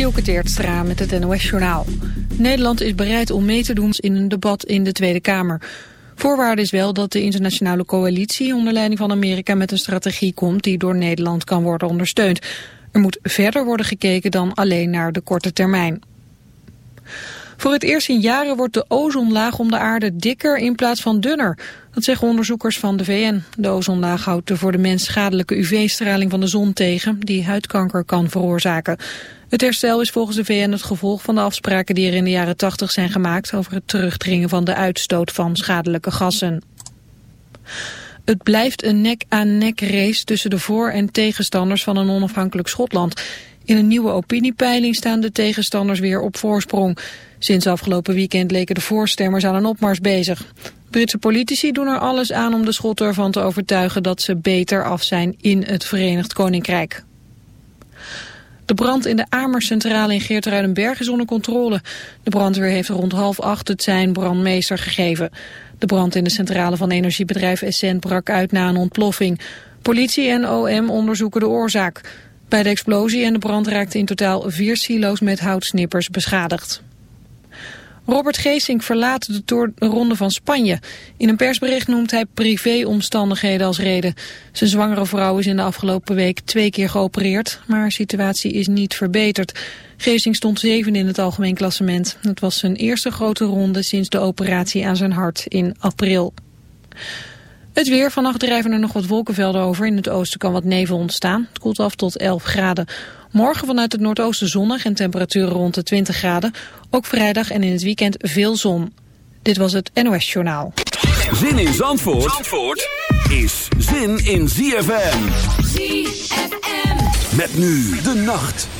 Dielke Teertstra met het NOS-journaal. Nederland is bereid om mee te doen in een debat in de Tweede Kamer. Voorwaarde is wel dat de internationale coalitie onder leiding van Amerika met een strategie komt die door Nederland kan worden ondersteund. Er moet verder worden gekeken dan alleen naar de korte termijn. Voor het eerst in jaren wordt de ozonlaag om de aarde dikker in plaats van dunner. Dat zeggen onderzoekers van de VN. De ozonlaag houdt de voor de mens schadelijke UV-straling van de zon tegen... die huidkanker kan veroorzaken. Het herstel is volgens de VN het gevolg van de afspraken die er in de jaren 80 zijn gemaakt... over het terugdringen van de uitstoot van schadelijke gassen. Het blijft een nek-aan-nek race tussen de voor- en tegenstanders van een onafhankelijk Schotland. In een nieuwe opiniepeiling staan de tegenstanders weer op voorsprong. Sinds afgelopen weekend leken de voorstemmers aan een opmars bezig. Britse politici doen er alles aan om de Schotten ervan te overtuigen dat ze beter af zijn in het Verenigd Koninkrijk. De brand in de Amerscentrale in Geertruidenberg is onder controle. De brandweer heeft rond half acht het zijn brandmeester gegeven. De brand in de centrale van energiebedrijf Essent brak uit na een ontploffing. Politie en OM onderzoeken de oorzaak. Bij de explosie en de brand raakten in totaal vier silo's met houtsnippers beschadigd. Robert Geesink verlaat de, tour, de ronde van Spanje. In een persbericht noemt hij privéomstandigheden als reden. Zijn zwangere vrouw is in de afgelopen week twee keer geopereerd, maar haar situatie is niet verbeterd. Geesink stond zeven in het algemeen klassement. Het was zijn eerste grote ronde sinds de operatie aan zijn hart in april. Het weer. Vannacht drijven er nog wat wolkenvelden over. In het oosten kan wat nevel ontstaan. Het koelt af tot 11 graden. Morgen vanuit het noordoosten zonnig en temperaturen rond de 20 graden. Ook vrijdag en in het weekend veel zon. Dit was het NOS Journaal. Zin in Zandvoort, Zandvoort is zin in ZFM. ZFM. Met nu de nacht.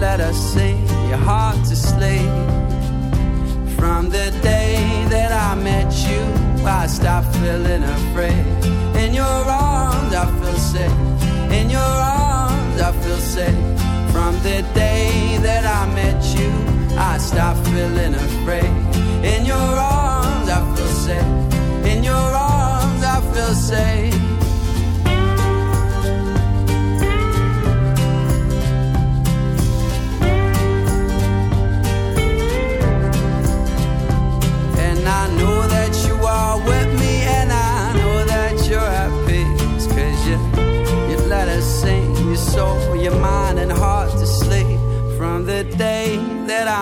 let us sing your heart to sleep. From the day that I met you, I stopped feeling afraid. In your arms, I feel safe. In your arms, I feel safe. From the day that I met you, I stopped feeling afraid.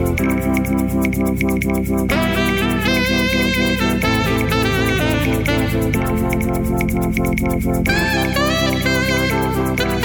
Tock. You.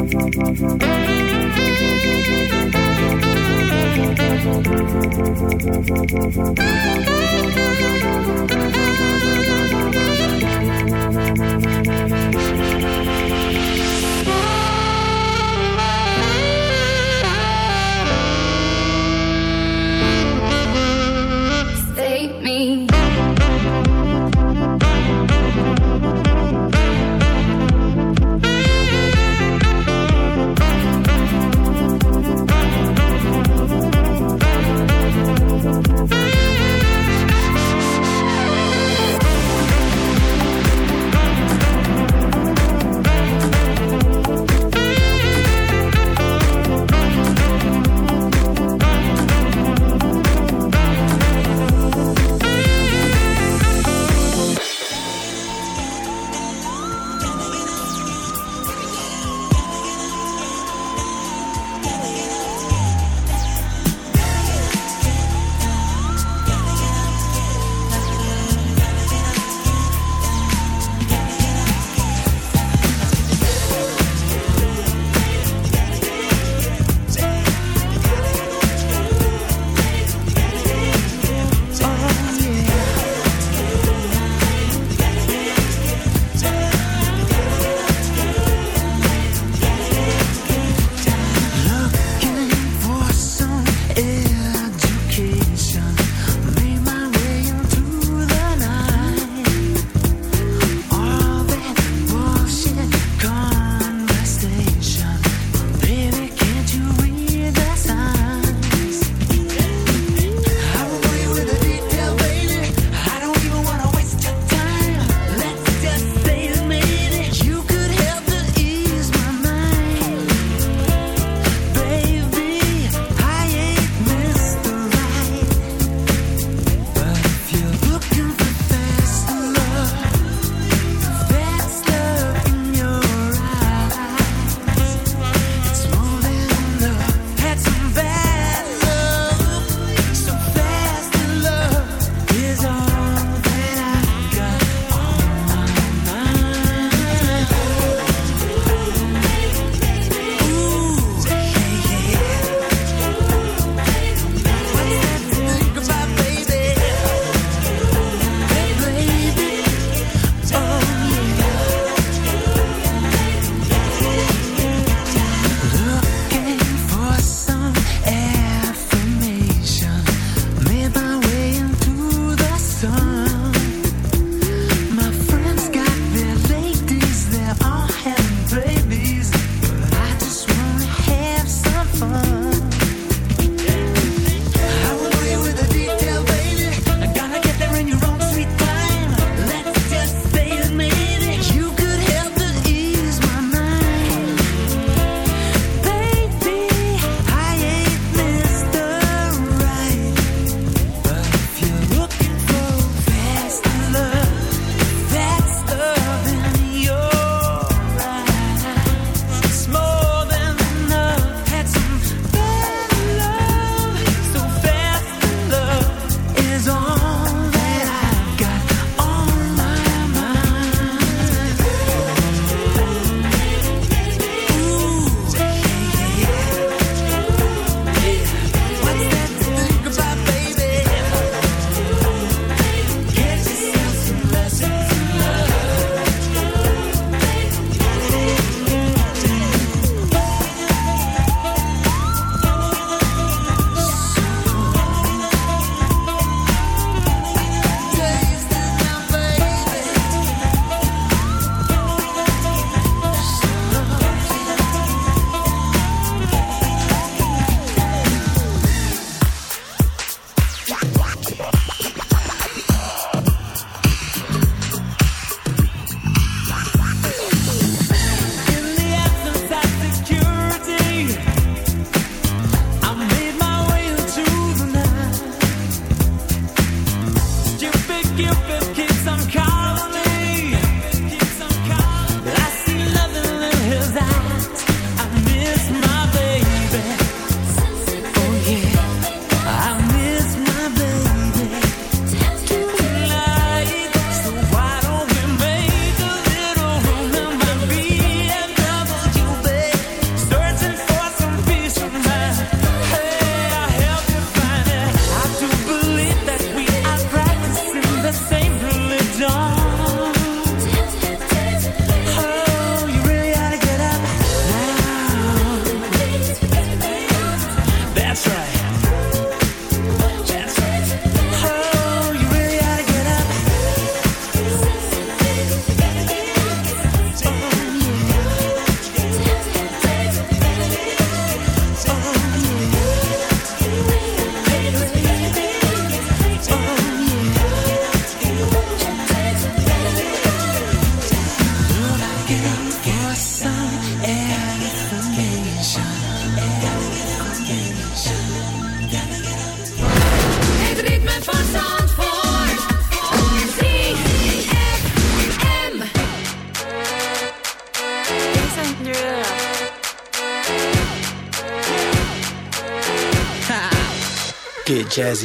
Save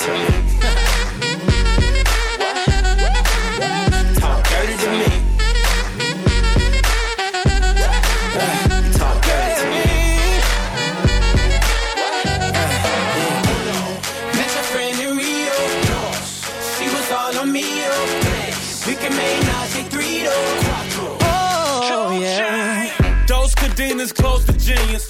To me. Talk dirty to me. Talk dirty to me. Met your friend in Rio. She was all on me. We can make Najee three Oh, yeah. Those cadenas close to genius.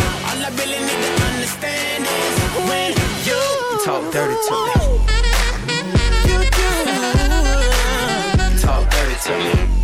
Talk dirty to me. you. Talk dirty to me.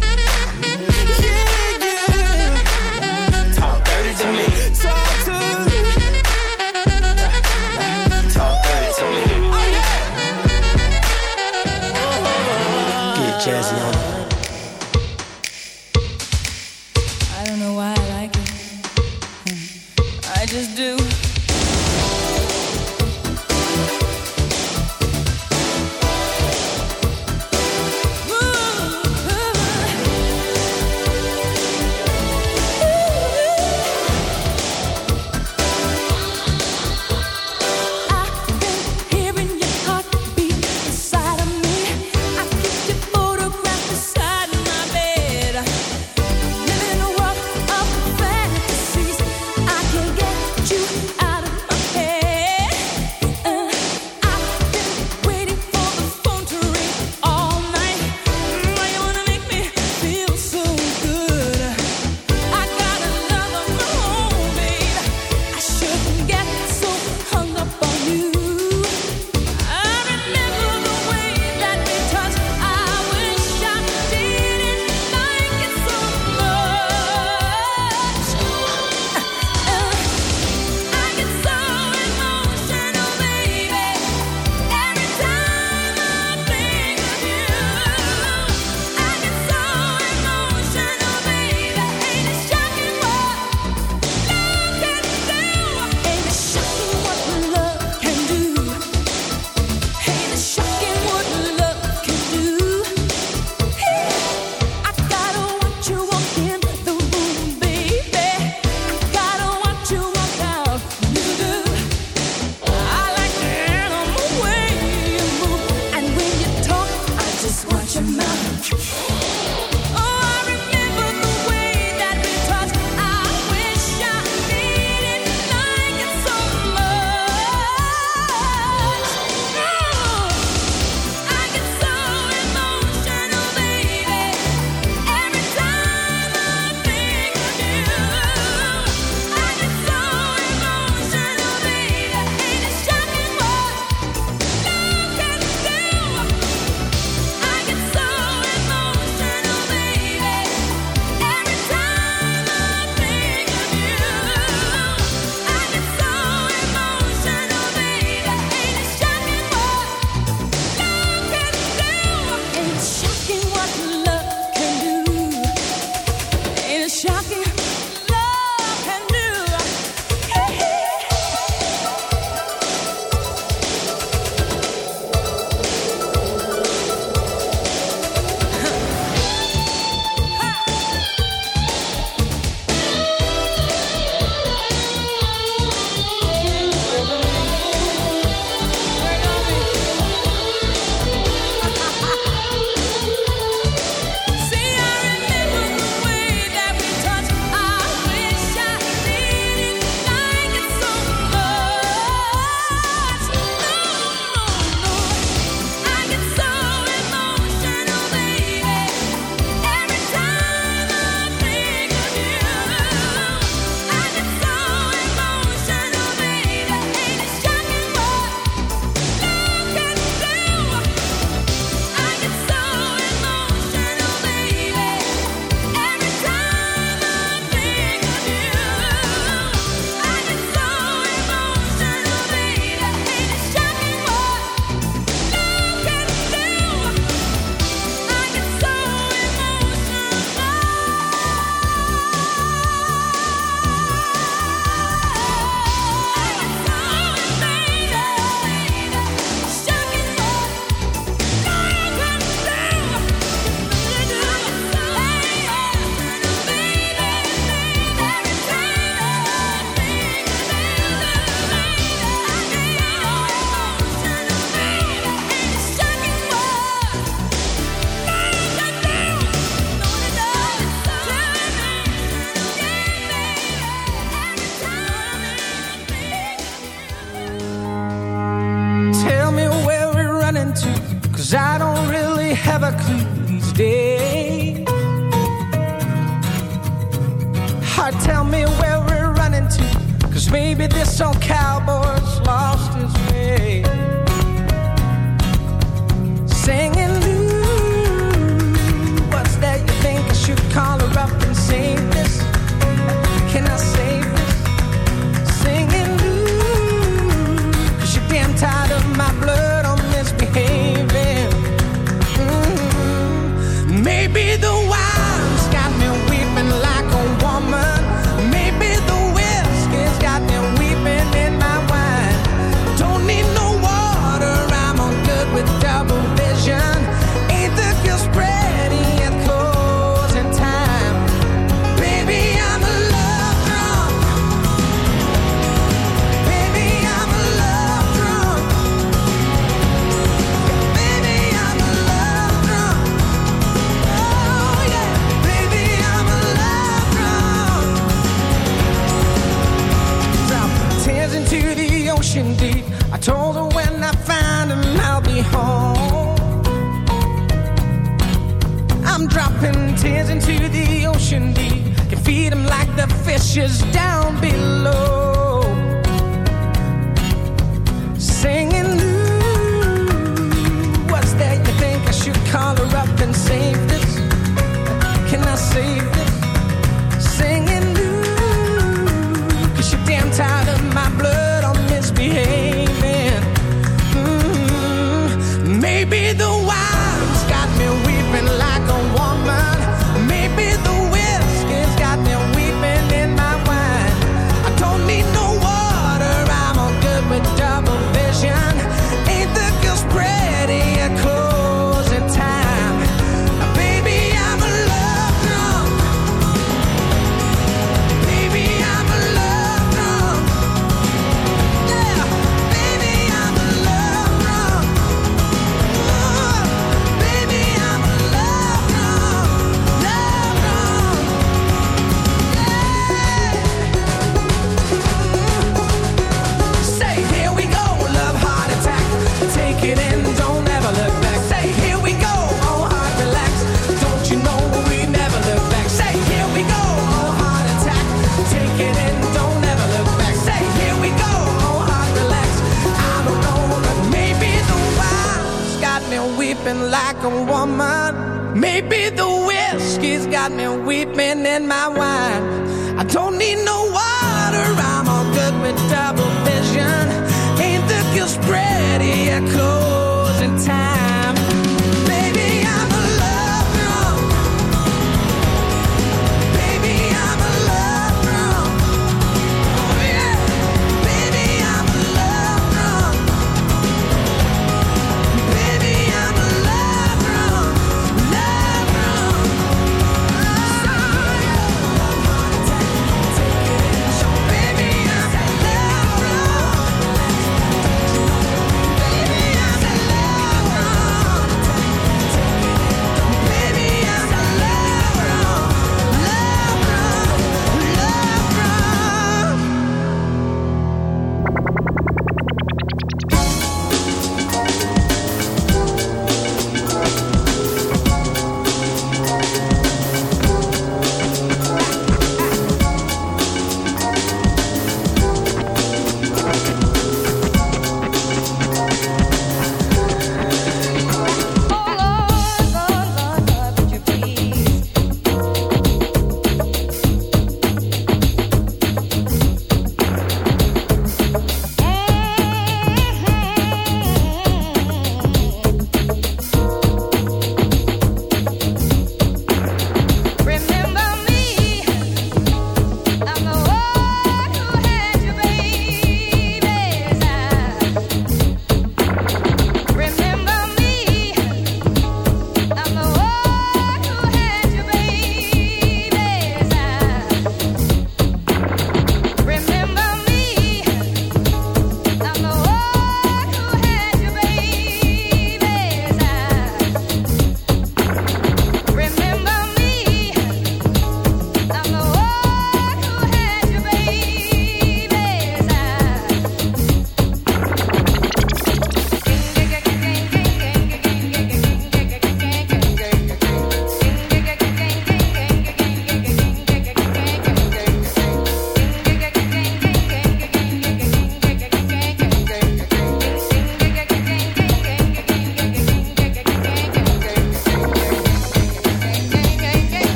Maybe